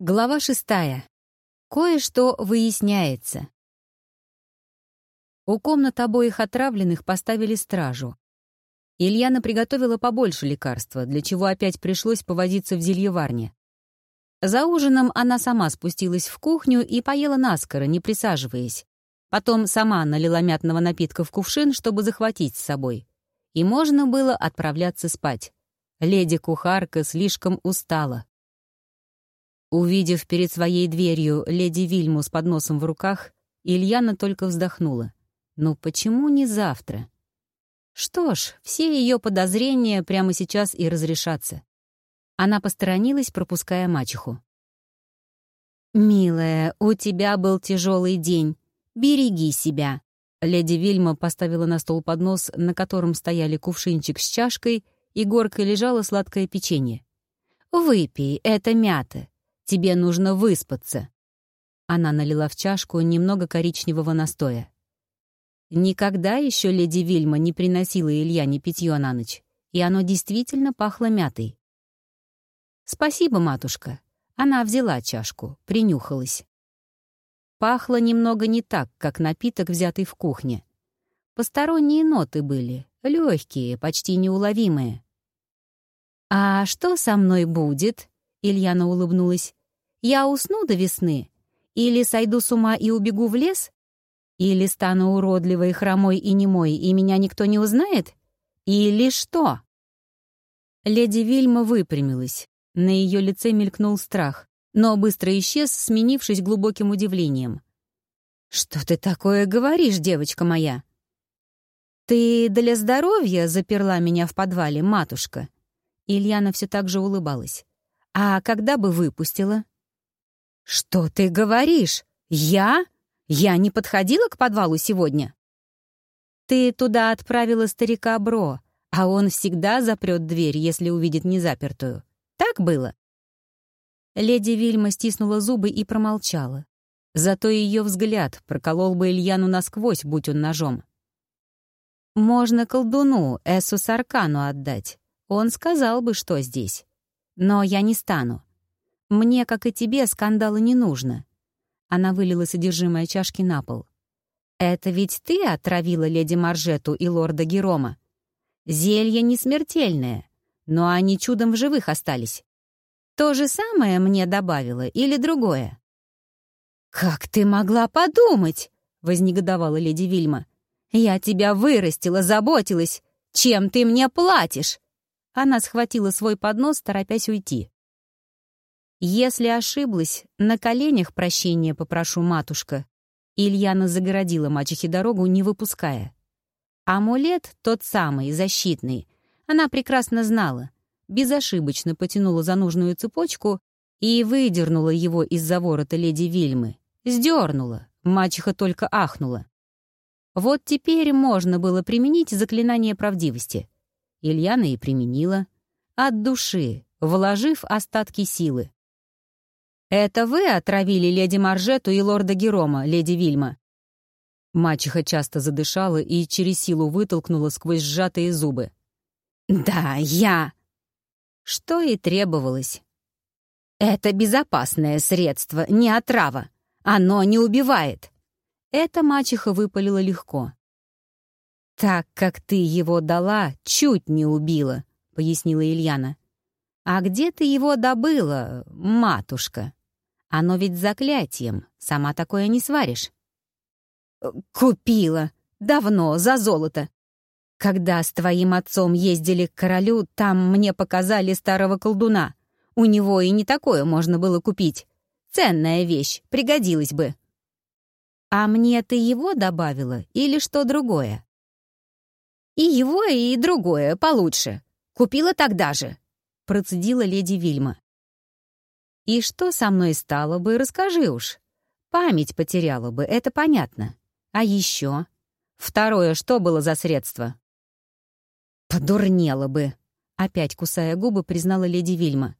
Глава шестая. Кое-что выясняется. У комнат обоих отравленных поставили стражу. Ильяна приготовила побольше лекарства, для чего опять пришлось повозиться в зельеварне. За ужином она сама спустилась в кухню и поела наскоро, не присаживаясь. Потом сама налила мятного напитка в кувшин, чтобы захватить с собой. И можно было отправляться спать. Леди-кухарка слишком устала. Увидев перед своей дверью леди Вильму с подносом в руках, Ильяна только вздохнула. «Ну почему не завтра?» Что ж, все ее подозрения прямо сейчас и разрешатся. Она посторонилась, пропуская мачеху. «Милая, у тебя был тяжелый день. Береги себя». Леди Вильма поставила на стол поднос, на котором стояли кувшинчик с чашкой, и горкой лежало сладкое печенье. «Выпей, это мята. Тебе нужно выспаться». Она налила в чашку немного коричневого настоя. Никогда еще леди Вильма не приносила Ильяне питье на ночь, и оно действительно пахло мятой. «Спасибо, матушка». Она взяла чашку, принюхалась. Пахло немного не так, как напиток, взятый в кухне. Посторонние ноты были, легкие, почти неуловимые. «А что со мной будет?» Ильяна улыбнулась. «Я усну до весны? Или сойду с ума и убегу в лес? Или стану уродливой, хромой и немой, и меня никто не узнает? Или что?» Леди Вильма выпрямилась. На ее лице мелькнул страх, но быстро исчез, сменившись глубоким удивлением. «Что ты такое говоришь, девочка моя?» «Ты для здоровья заперла меня в подвале, матушка?» Ильяна все так же улыбалась. А когда бы выпустила? Что ты говоришь? Я? Я не подходила к подвалу сегодня? Ты туда отправила старика Бро, а он всегда запрет дверь, если увидит незапертую. Так было? Леди Вильма стиснула зубы и промолчала. Зато ее взгляд проколол бы Ильяну насквозь, будь он ножом. «Можно колдуну, Эсу Саркану отдать. Он сказал бы, что здесь. Но я не стану. Мне, как и тебе, скандала не нужно. Она вылила содержимое чашки на пол. Это ведь ты отравила леди Маржету и лорда Герома. Зелье не смертельное, но они чудом в живых остались. То же самое мне добавила или другое? «Как ты могла подумать?» — вознегодовала леди Вильма. «Я тебя вырастила, заботилась. Чем ты мне платишь?» Она схватила свой поднос, торопясь уйти. «Если ошиблась, на коленях прощения попрошу, матушка». Ильяна загородила мачехе дорогу, не выпуская. Амулет, тот самый, защитный, она прекрасно знала. Безошибочно потянула за нужную цепочку и выдернула его из-за ворота леди Вильмы. Сдернула. Мачеха только ахнула. Вот теперь можно было применить заклинание правдивости. Ильяна и применила. От души, вложив остатки силы. «Это вы отравили леди Маржету и лорда Герома, леди Вильма?» Мачеха часто задышала и через силу вытолкнула сквозь сжатые зубы. «Да, я!» Что и требовалось. «Это безопасное средство, не отрава. Оно не убивает». Это мачеха выпалила легко. «Так как ты его дала, чуть не убила», — пояснила Ильяна. «А где ты его добыла, матушка? Оно ведь заклятием, сама такое не сваришь». «Купила. Давно, за золото. Когда с твоим отцом ездили к королю, там мне показали старого колдуна. У него и не такое можно было купить. Ценная вещь, пригодилась бы». «А мне ты его добавила или что другое?» И его, и другое, получше. Купила тогда же», — процедила леди Вильма. «И что со мной стало бы, расскажи уж. Память потеряла бы, это понятно. А еще? Второе, что было за средство?» «Подурнела бы», — опять кусая губы, признала леди Вильма.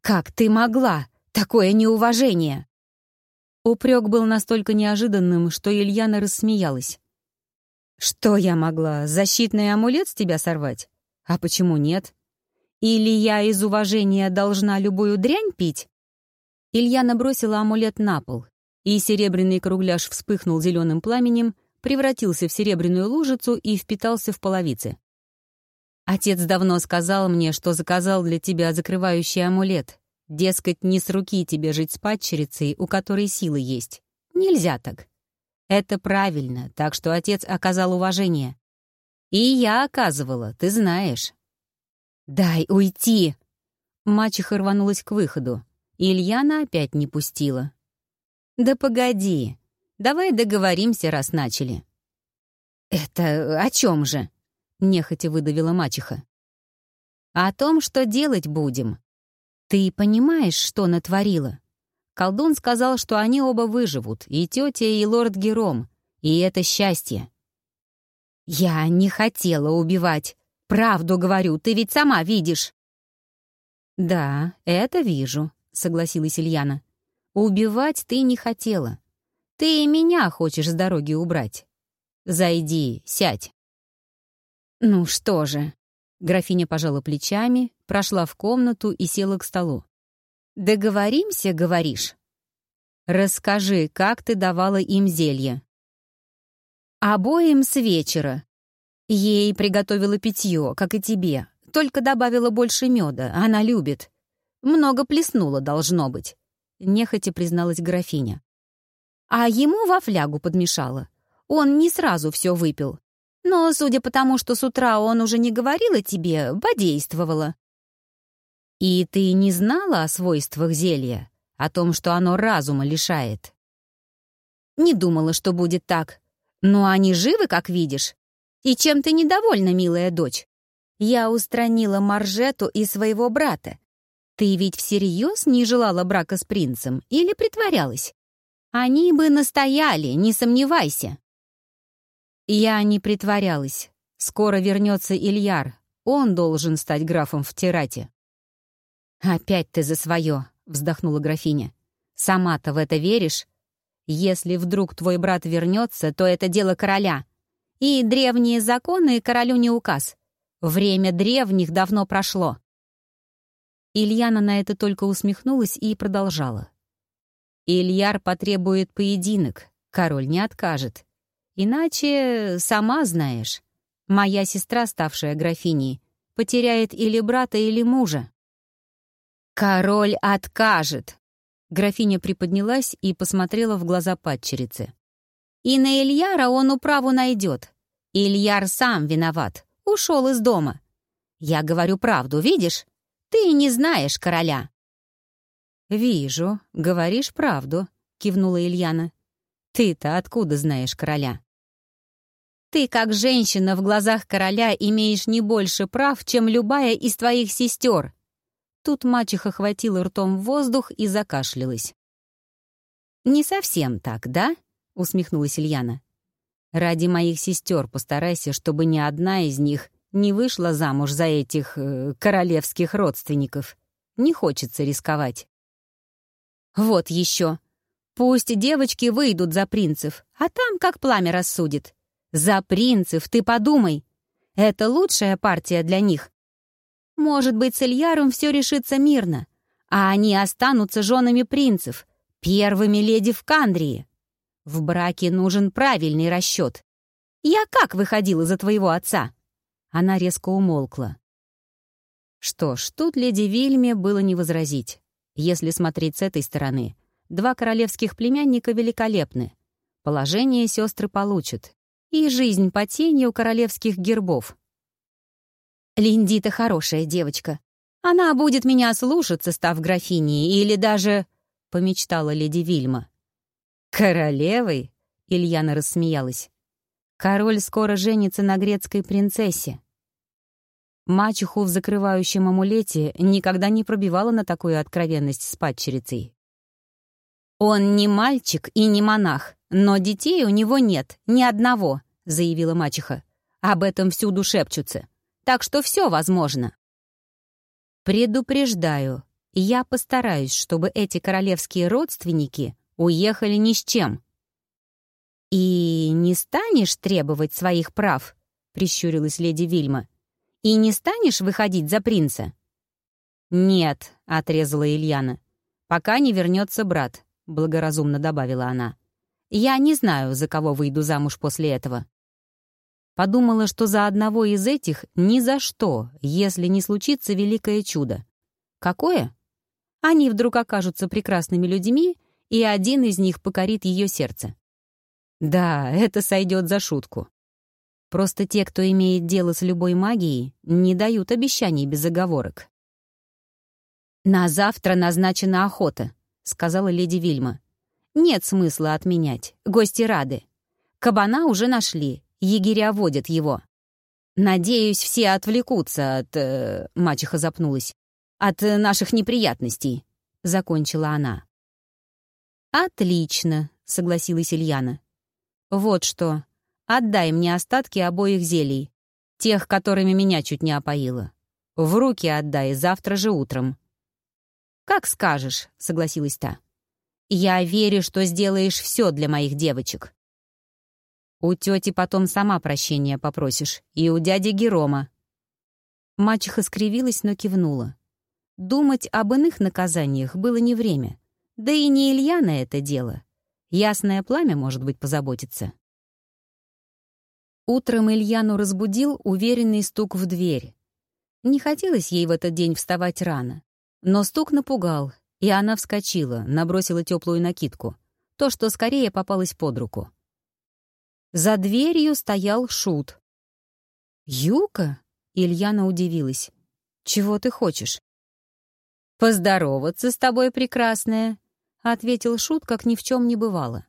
«Как ты могла? Такое неуважение!» Упрек был настолько неожиданным, что Ильяна рассмеялась. Что я могла, защитный амулет с тебя сорвать? А почему нет? Или я из уважения должна любую дрянь пить? Ильяна бросила амулет на пол, и серебряный кругляш вспыхнул зеленым пламенем, превратился в серебряную лужицу и впитался в половицы. Отец давно сказал мне, что заказал для тебя закрывающий амулет. Дескать, не с руки тебе жить с падчерицей, у которой силы есть. Нельзя так. Это правильно, так что отец оказал уважение. И я оказывала, ты знаешь. «Дай уйти!» Мачеха рванулась к выходу. Ильяна опять не пустила. «Да погоди, давай договоримся, раз начали». «Это о чем же?» — нехотя выдавила мачеха. «О том, что делать будем. Ты понимаешь, что натворила? Колдун сказал, что они оба выживут, и тетя, и лорд Гером, и это счастье». «Я не хотела убивать. Правду говорю, ты ведь сама видишь». «Да, это вижу», — согласилась Ильяна. «Убивать ты не хотела. Ты и меня хочешь с дороги убрать. Зайди, сядь». «Ну что же?» Графиня пожала плечами, прошла в комнату и села к столу. «Договоримся, говоришь?» «Расскажи, как ты давала им зелье?» «Обоим с вечера. Ей приготовила питье, как и тебе, только добавила больше меда, она любит. Много плеснула, должно быть», — нехотя призналась графиня. «А ему во флягу подмешала. Он не сразу все выпил. Но, судя по тому, что с утра он уже не говорил о тебе, подействовало». «И ты не знала о свойствах зелья? О том, что оно разума лишает?» «Не думала, что будет так. Но они живы, как видишь. И чем ты недовольна, милая дочь? Я устранила Маржету и своего брата. Ты ведь всерьез не желала брака с принцем или притворялась? Они бы настояли, не сомневайся. Я не притворялась. Скоро вернется Ильяр. Он должен стать графом в Тирате. «Опять ты за свое», — вздохнула графиня. «Сама-то в это веришь? Если вдруг твой брат вернется, то это дело короля. И древние законы королю не указ. Время древних давно прошло. Ильяна на это только усмехнулась и продолжала. Ильяр потребует поединок, король не откажет. Иначе, сама знаешь, моя сестра, ставшая графиней, потеряет или брата, или мужа. «Король откажет!» Графиня приподнялась и посмотрела в глаза падчерицы. «И на Ильяра он управу найдет. Ильяр сам виноват, ушел из дома. Я говорю правду, видишь? Ты не знаешь короля». «Вижу, говоришь правду», — кивнула Ильяна. «Ты-то откуда знаешь короля?» «Ты, как женщина в глазах короля, имеешь не больше прав, чем любая из твоих сестер». Тут мачеха хватила ртом в воздух и закашлялась. «Не совсем так, да?» — усмехнулась Ильяна. Ради моих сестер постарайся, чтобы ни одна из них не вышла замуж за этих э, королевских родственников. Не хочется рисковать. Вот еще. Пусть девочки выйдут за принцев, а там как пламя рассудит. За принцев ты подумай. Это лучшая партия для них. Может быть, с Ильяром все решится мирно, а они останутся женами принцев, первыми леди в Кандрии. В браке нужен правильный расчет. Я как выходила за твоего отца?» Она резко умолкла. Что ж, тут леди Вильме было не возразить. Если смотреть с этой стороны, два королевских племянника великолепны. Положение сестры получат. И жизнь по тени у королевских гербов. Линдита хорошая девочка. Она будет меня слушаться, став графиней, или даже...» — помечтала леди Вильма. «Королевой?» — Ильяна рассмеялась. «Король скоро женится на грецкой принцессе». Мачеху в закрывающем амулете никогда не пробивала на такую откровенность с падчерицей. «Он не мальчик и не монах, но детей у него нет, ни одного», — заявила мачеха. «Об этом всюду шепчутся. Так что все возможно». «Предупреждаю, я постараюсь, чтобы эти королевские родственники Уехали ни с чем». «И не станешь требовать своих прав?» — прищурилась леди Вильма. «И не станешь выходить за принца?» «Нет», — отрезала Ильяна. пока не вернется брат», — благоразумно добавила она. «Я не знаю, за кого выйду замуж после этого». Подумала, что за одного из этих ни за что, если не случится великое чудо. Какое? Они вдруг окажутся прекрасными людьми, и один из них покорит ее сердце. Да, это сойдет за шутку. Просто те, кто имеет дело с любой магией, не дают обещаний без оговорок. «На завтра назначена охота», — сказала леди Вильма. «Нет смысла отменять. Гости рады. Кабана уже нашли. Егеря водят его. Надеюсь, все отвлекутся от...» э, Мачеха запнулась. «От наших неприятностей», — закончила она. «Отлично», — согласилась Ильяна. «Вот что. Отдай мне остатки обоих зелий, тех, которыми меня чуть не опоило. В руки отдай завтра же утром». «Как скажешь», — согласилась та. «Я верю, что сделаешь все для моих девочек». «У тети потом сама прощения попросишь, и у дяди Герома». Мачеха скривилась, но кивнула. Думать об иных наказаниях было не время. Да и не Илья на это дело. Ясное пламя, может быть, позаботится. Утром Ильяну разбудил уверенный стук в дверь. Не хотелось ей в этот день вставать рано. Но стук напугал, и она вскочила, набросила теплую накидку. То, что скорее попалось под руку. За дверью стоял Шут. «Юка?» — Ильяна удивилась. «Чего ты хочешь?» «Поздороваться с тобой, прекрасная», — ответил Шут, как ни в чем не бывало.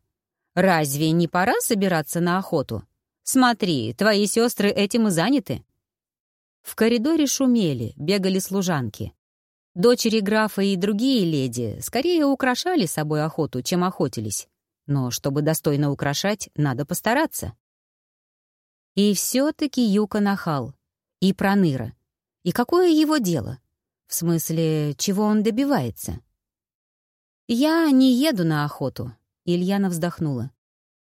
«Разве не пора собираться на охоту? Смотри, твои сестры этим и заняты». В коридоре шумели, бегали служанки. Дочери графа и другие леди скорее украшали собой охоту, чем охотились. Но чтобы достойно украшать, надо постараться. И все-таки Юка нахал. И проныра. И какое его дело? В смысле, чего он добивается? «Я не еду на охоту», — Ильяна вздохнула.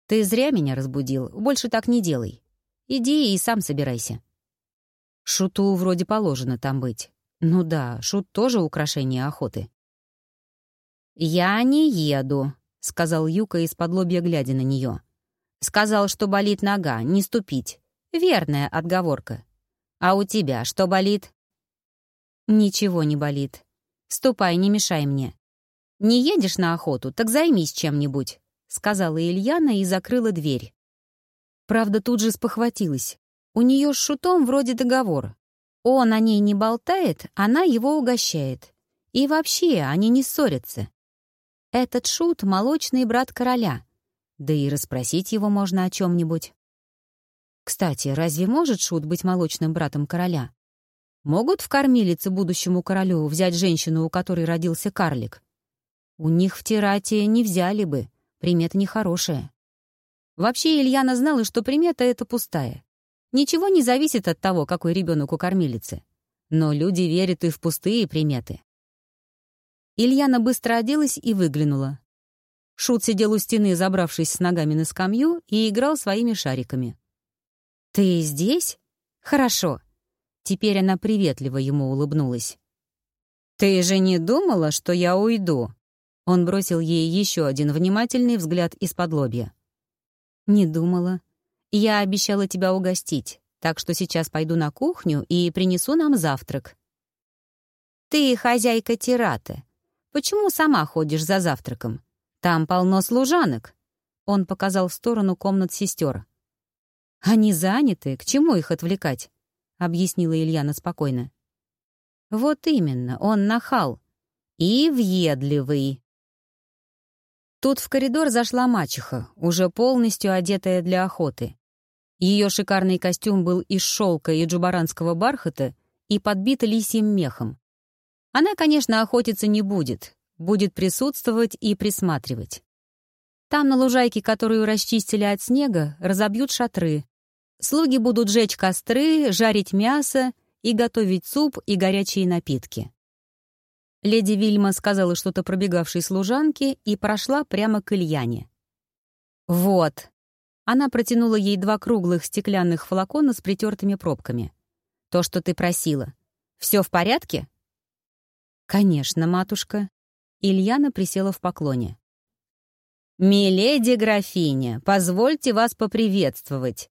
«Ты зря меня разбудил, больше так не делай. Иди и сам собирайся». Шуту вроде положено там быть. Ну да, шут тоже украшение охоты. «Я не еду», — сказал Юка из-под лобья, глядя на нее. «Сказал, что болит нога, не ступить. Верная отговорка. А у тебя что болит?» «Ничего не болит. Ступай, не мешай мне. Не едешь на охоту, так займись чем-нибудь», — сказала Ильяна и закрыла дверь. Правда, тут же спохватилась. У нее с шутом вроде договор. Он о ней не болтает, она его угощает. И вообще, они не ссорятся. Этот шут — молочный брат короля. Да и расспросить его можно о чем-нибудь. Кстати, разве может шут быть молочным братом короля? Могут в кормилице будущему королю взять женщину, у которой родился карлик? У них в Тирате не взяли бы, примета нехорошая. Вообще Ильяна знала, что примета — это пустая. Ничего не зависит от того, какой ребенок у кормилицы. Но люди верят и в пустые приметы. Ильяна быстро оделась и выглянула. Шут сидел у стены, забравшись с ногами на скамью, и играл своими шариками. «Ты здесь? Хорошо». Теперь она приветливо ему улыбнулась. «Ты же не думала, что я уйду?» Он бросил ей еще один внимательный взгляд из-под лобья. «Не думала. Я обещала тебя угостить, так что сейчас пойду на кухню и принесу нам завтрак». «Ты хозяйка Тираты. Почему сама ходишь за завтраком? Там полно служанок». Он показал в сторону комнат сестер. «Они заняты, к чему их отвлекать?» — объяснила Ильяна спокойно. «Вот именно, он нахал. И въедливый». Тут в коридор зашла мачеха, уже полностью одетая для охоты. Ее шикарный костюм был из шелка и джубаранского бархата и подбит лисьим мехом. Она, конечно, охотиться не будет, будет присутствовать и присматривать. Там, на лужайке, которую расчистили от снега, разобьют шатры. Слуги будут жечь костры, жарить мясо и готовить суп и горячие напитки. Леди Вильма сказала что-то пробегавшей служанке и прошла прямо к Ильяне. «Вот», она протянула ей два круглых стеклянных флакона с притертыми пробками. «То, что ты просила. Все в порядке?» «Конечно, матушка». Ильяна присела в поклоне. «Миледи графиня, позвольте вас поприветствовать!»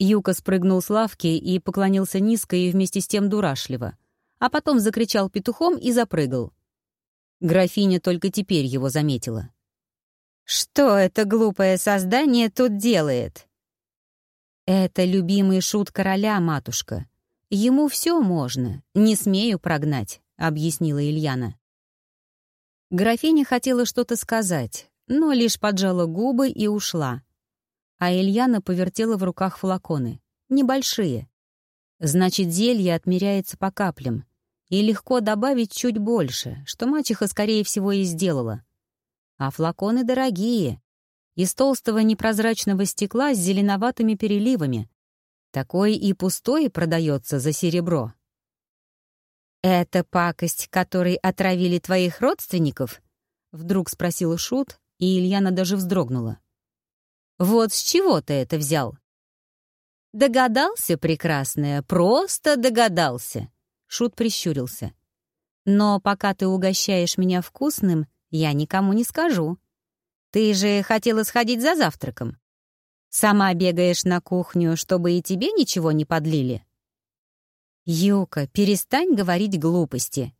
Юка спрыгнул с лавки и поклонился низко и вместе с тем дурашливо, а потом закричал петухом и запрыгал. Графиня только теперь его заметила. «Что это глупое создание тут делает?» «Это любимый шут короля, матушка. Ему все можно, не смею прогнать», — объяснила Ильяна. Графиня хотела что-то сказать, но лишь поджала губы и ушла. А Ильяна повертела в руках флаконы. Небольшие. Значит, зелье отмеряется по каплям. И легко добавить чуть больше, что мачеха, скорее всего, и сделала. А флаконы дорогие. Из толстого непрозрачного стекла с зеленоватыми переливами. Такой и пустой продается за серебро. «Это пакость, которой отравили твоих родственников?» — вдруг спросил Шут, и Ильяна даже вздрогнула. «Вот с чего ты это взял?» «Догадался, прекрасная, просто догадался!» Шут прищурился. «Но пока ты угощаешь меня вкусным, я никому не скажу. Ты же хотела сходить за завтраком. Сама бегаешь на кухню, чтобы и тебе ничего не подлили?» «Юка, перестань говорить глупости!»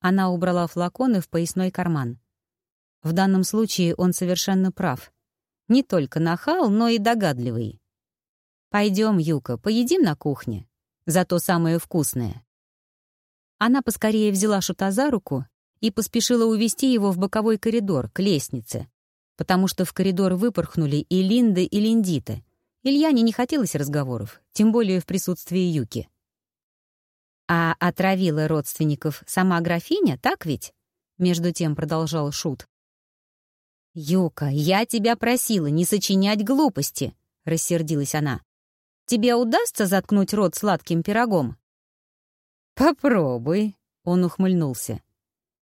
Она убрала флаконы в поясной карман. В данном случае он совершенно прав. Не только нахал, но и догадливый. «Пойдем, Юка, поедим на кухне. Зато самое вкусное». Она поскорее взяла Шута за руку и поспешила увести его в боковой коридор, к лестнице, потому что в коридор выпорхнули и Линда, и Линдита. Ильяне не хотелось разговоров, тем более в присутствии Юки. «А отравила родственников сама графиня, так ведь?» Между тем продолжал Шут. «Юка, я тебя просила не сочинять глупости», — рассердилась она. «Тебе удастся заткнуть рот сладким пирогом?» «Попробуй», — он ухмыльнулся.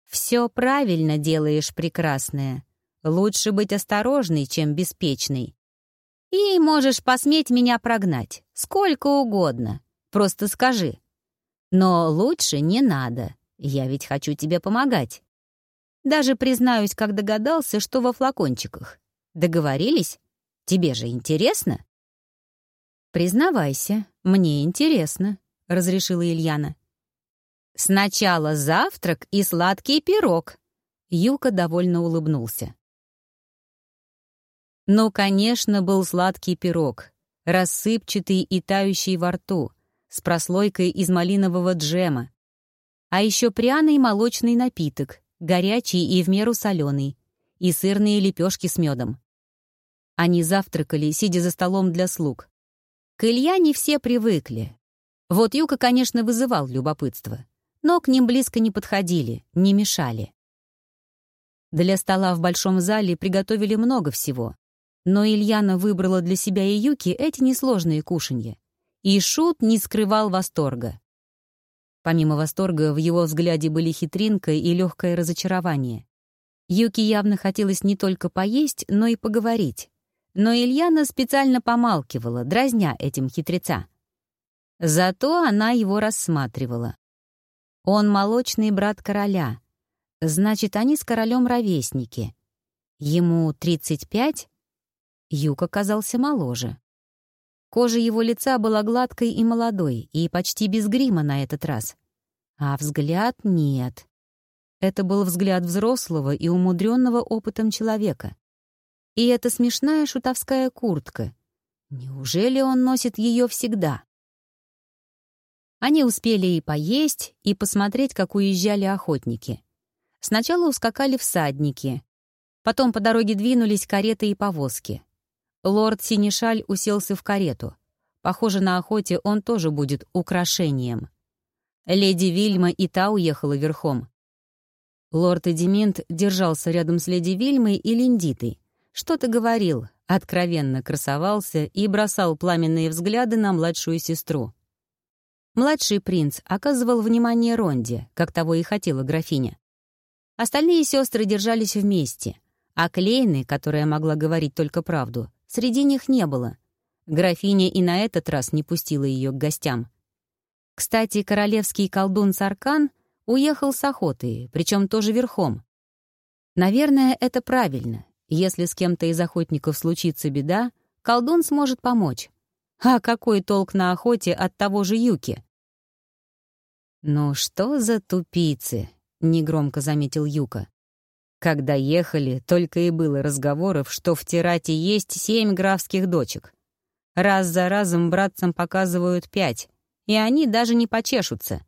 «Все правильно делаешь, прекрасная. Лучше быть осторожной, чем беспечной. И можешь посметь меня прогнать, сколько угодно. Просто скажи, но лучше не надо, я ведь хочу тебе помогать. Даже признаюсь, как догадался, что во флакончиках. Договорились? Тебе же интересно?» «Признавайся, мне интересно», — разрешила Ильяна. «Сначала завтрак и сладкий пирог», — Юка довольно улыбнулся. Ну, конечно, был сладкий пирог, рассыпчатый и тающий во рту, с прослойкой из малинового джема. А еще пряный молочный напиток, горячий и в меру соленый, и сырные лепешки с медом. Они завтракали, сидя за столом для слуг. К Ильяне все привыкли. Вот Юка, конечно, вызывал любопытство, но к ним близко не подходили, не мешали. Для стола в большом зале приготовили много всего, но Ильяна выбрала для себя и Юки эти несложные кушанья. И Шут не скрывал восторга. Помимо восторга, в его взгляде были хитринка и легкое разочарование. Юки явно хотелось не только поесть, но и поговорить. Но Ильяна специально помалкивала, дразня этим хитреца. Зато она его рассматривала. Он молочный брат короля. Значит, они с королем ровесники. Ему 35? Юка казался моложе. Кожа его лица была гладкой и молодой, и почти без грима на этот раз. А взгляд нет. Это был взгляд взрослого и умудренного опытом человека. И эта смешная шутовская куртка. Неужели он носит ее всегда? Они успели и поесть, и посмотреть, как уезжали охотники. Сначала ускакали всадники, потом по дороге двинулись кареты и повозки. Лорд Синишаль уселся в карету. Похоже, на охоте он тоже будет украшением. Леди Вильма и та уехала верхом. Лорд Эдимент держался рядом с леди Вильмой и Линдитой. Что-то говорил, откровенно красовался и бросал пламенные взгляды на младшую сестру. Младший принц оказывал внимание Ронде, как того и хотела графиня. Остальные сестры держались вместе, а Клейны, которая могла говорить только правду, Среди них не было. Графиня и на этот раз не пустила ее к гостям. Кстати, королевский колдун Саркан уехал с охоты, причем тоже верхом. Наверное, это правильно. Если с кем-то из охотников случится беда, колдун сможет помочь. А какой толк на охоте от того же Юки? «Ну что за тупицы?» — негромко заметил Юка. Когда ехали, только и было разговоров, что в Тирате есть семь графских дочек. Раз за разом братцам показывают пять, и они даже не почешутся.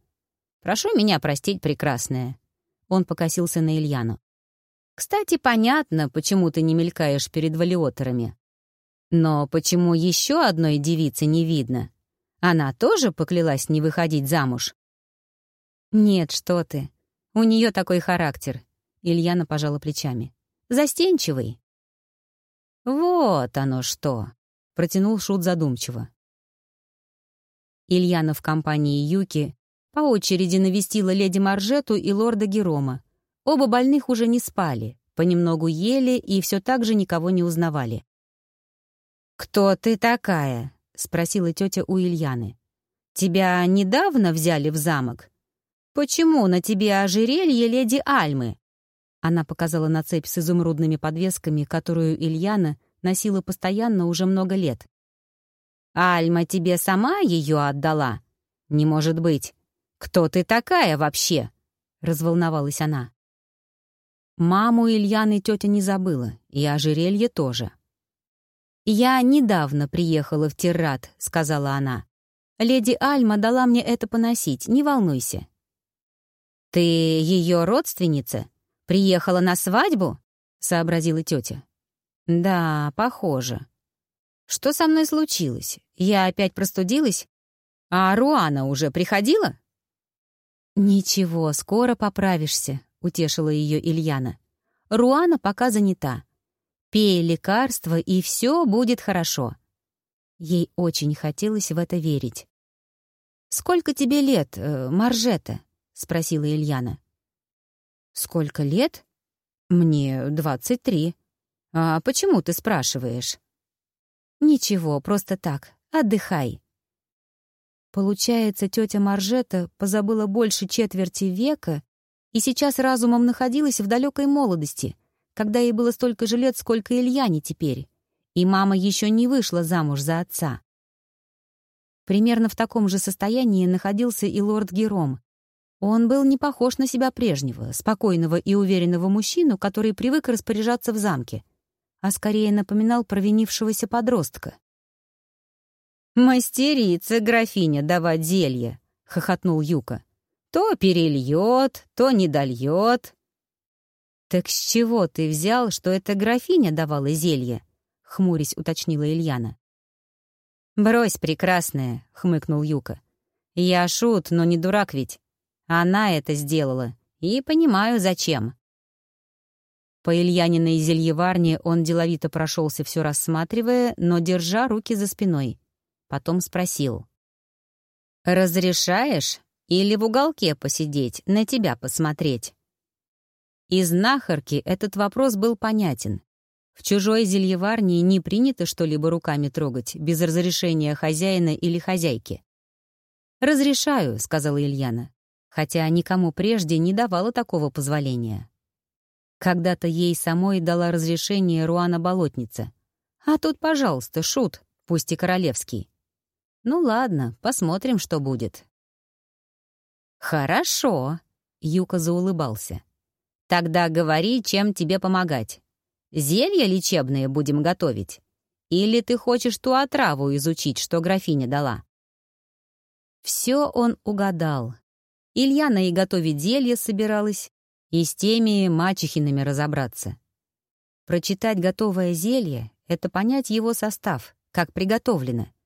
Прошу меня простить, прекрасная. Он покосился на Ильяну. Кстати, понятно, почему ты не мелькаешь перед валиотерами. Но почему еще одной девицы не видно? Она тоже поклялась не выходить замуж? Нет, что ты. У нее такой характер. Ильяна пожала плечами. Застенчивый. Вот оно что, протянул Шут задумчиво. Ильяна в компании Юки по очереди навестила леди Маржету и лорда Герома. Оба больных уже не спали, понемногу ели и все так же никого не узнавали. «Кто ты такая?» — спросила тетя у Ильяны. «Тебя недавно взяли в замок? Почему на тебе ожерелье леди Альмы?» Она показала на цепь с изумрудными подвесками, которую Ильяна носила постоянно уже много лет. «Альма тебе сама ее отдала? Не может быть. «Кто ты такая вообще?» — разволновалась она. Маму Ильяны тетя не забыла, и ожерелье тоже. «Я недавно приехала в Террат», — сказала она. «Леди Альма дала мне это поносить, не волнуйся». «Ты ее родственница? Приехала на свадьбу?» — сообразила тетя. «Да, похоже. Что со мной случилось? Я опять простудилась? А Руана уже приходила?» «Ничего, скоро поправишься», — утешила ее Ильяна. «Руана пока занята. Пей лекарство, и все будет хорошо». Ей очень хотелось в это верить. «Сколько тебе лет, э, Маржета?» — спросила Ильяна. «Сколько лет?» «Мне двадцать три. А почему ты спрашиваешь?» «Ничего, просто так. Отдыхай. Получается, тетя Маржета позабыла больше четверти века и сейчас разумом находилась в далекой молодости, когда ей было столько же лет, сколько Ильяне теперь, и мама еще не вышла замуж за отца. Примерно в таком же состоянии находился и лорд Гером. Он был не похож на себя прежнего, спокойного и уверенного мужчину, который привык распоряжаться в замке, а скорее напоминал провинившегося подростка. «Мастерица графиня давать зелье», — хохотнул Юка. «То перельет, то не дольет». «Так с чего ты взял, что эта графиня давала зелье?» — хмурясь уточнила Ильяна. «Брось, прекрасная», — хмыкнул Юка. «Я шут, но не дурак ведь. Она это сделала, и понимаю, зачем». По Ильяниной зельеварне он деловито прошелся все рассматривая, но держа руки за спиной. Потом спросил. «Разрешаешь или в уголке посидеть, на тебя посмотреть?» Из нахарки этот вопрос был понятен. В чужой зельеварне не принято что-либо руками трогать без разрешения хозяина или хозяйки. «Разрешаю», — сказала Ильяна, хотя никому прежде не давала такого позволения. Когда-то ей самой дала разрешение Руана-болотница. А тут, пожалуйста, шут, пусть и королевский. Ну ладно, посмотрим, что будет. Хорошо, Юка заулыбался. Тогда говори, чем тебе помогать. Зелья лечебные будем готовить? Или ты хочешь ту отраву изучить, что графиня дала? Все он угадал. Ильяна и готовить зелье собиралась, и с теми мачехинами разобраться. Прочитать готовое зелье — это понять его состав, как приготовлено —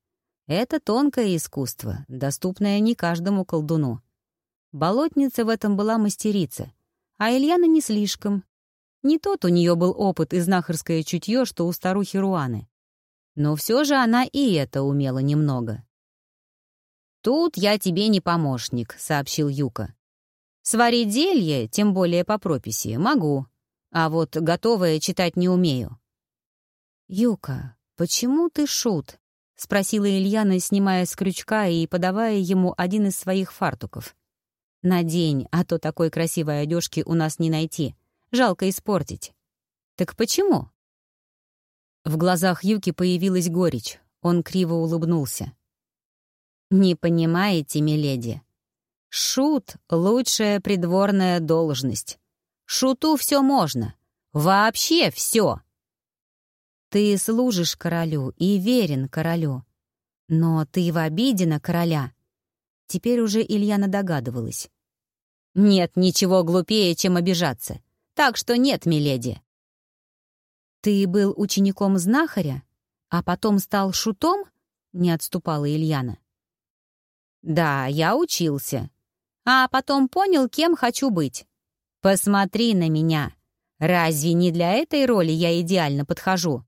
это тонкое искусство, доступное не каждому колдуну. Болотница в этом была мастерица, а Ильяна не слишком. Не тот у нее был опыт и знахарское чутье, что у старухи Руаны. Но все же она и это умела немного. «Тут я тебе не помощник», — сообщил Юка. «Сварить зелье, тем более по прописи, могу, а вот готовое читать не умею». «Юка, почему ты шут?» — спросила Ильяна, снимая с крючка и подавая ему один из своих фартуков. «Надень, а то такой красивой одежки у нас не найти. Жалко испортить. Так почему? В глазах Юки появилась горечь. Он криво улыбнулся. «Не понимаете, миледи? Шут — лучшая придворная должность. Шуту все можно. Вообще все. Ты служишь королю и верен королю. Но ты в обиде на короля. Теперь уже Ильяна догадывалась. Нет ничего глупее, чем обижаться. Так что нет, миледи. Ты был учеником знахаря, а потом стал шутом? Не отступала Ильяна. Да, я учился. А потом понял, кем хочу быть. Посмотри на меня. Разве не для этой роли я идеально подхожу?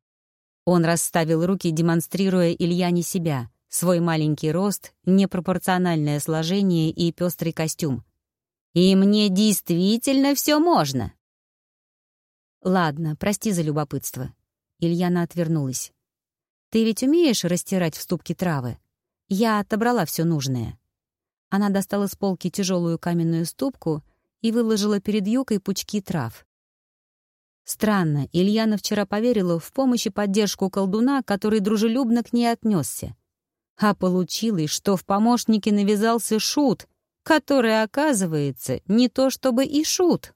Он расставил руки, демонстрируя Ильяне себя, свой маленький рост, непропорциональное сложение и пестрый костюм. И мне действительно все можно. Ладно, прости за любопытство. Ильяна отвернулась. Ты ведь умеешь растирать в ступке травы? Я отобрала все нужное. Она достала с полки тяжелую каменную ступку и выложила перед юкой пучки трав. Странно, Ильяна вчера поверила в помощь и поддержку колдуна, который дружелюбно к ней отнесся. А получилось, что в помощнике навязался шут, который, оказывается, не то чтобы и шут.